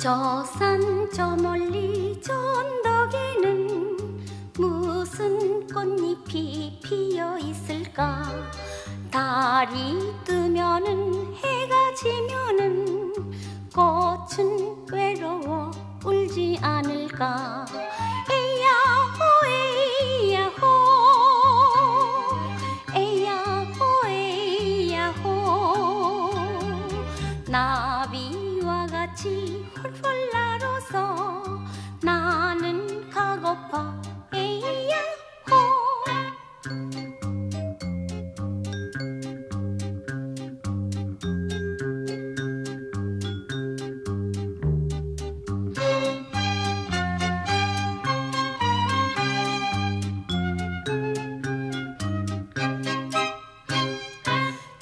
저 산 저 멀리 저 언덕에는 무슨 꽃잎이 피어 있을까? 달이 뜨면은 해가 지면은 꽃은 외로워 울지 않을까? 에야호 에야호 에야호 에야호. 나비와 같이 훌훌 날아서 나는 가고파. 에야호.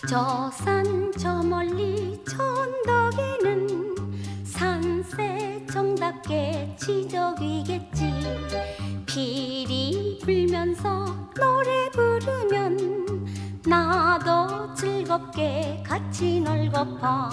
저산 저 멀리 저 정답게 지저귀겠지. 비리 불면서 노래 부르면 나도 즐겁게 같이 놀고파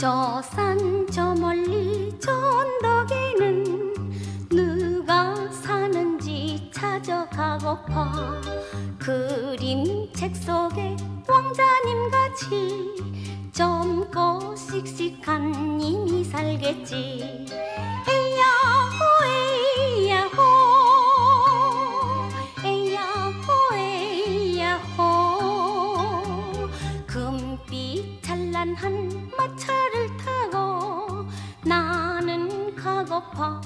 저 산 저 멀리 저 언덕에는 누가 사는지 찾아가고파. 그림 책 속에 왕자님 같이 젊고 씩씩한 님이 살겠지 나는 가고파.